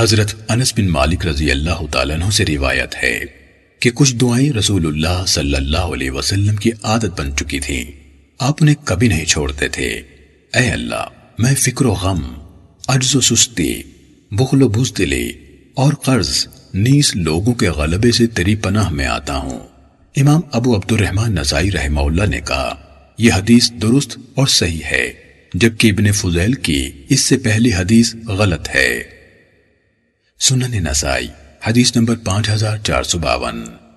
حضرت انس بن مالک رضی اللہ تعالیٰ عنہ سے روایت ہے کہ کچھ دعائیں رسول اللہ صلی اللہ علیہ وسلم کی عادت بن چکی تھی آپ انہیں کبھی نہیں چھوڑتے تھے۔ اے اللہ، میں فکر و غم، عجز و سستی، بخل و بزدلی اور قرض نیس لوگوں کے غلبے سے تیری پناہ میں آتا ہوں۔ امام ابو عبد الرحمن نسائی رحمہ اللہ نے کہا، یہ حدیث درست اور صحیح ہے، جبکہ ابن فضیل کی اس سے پہلی حدیث غلط ہے۔ سنن نسائی حدیث نمبر پانچ ہزار چار سو باون۔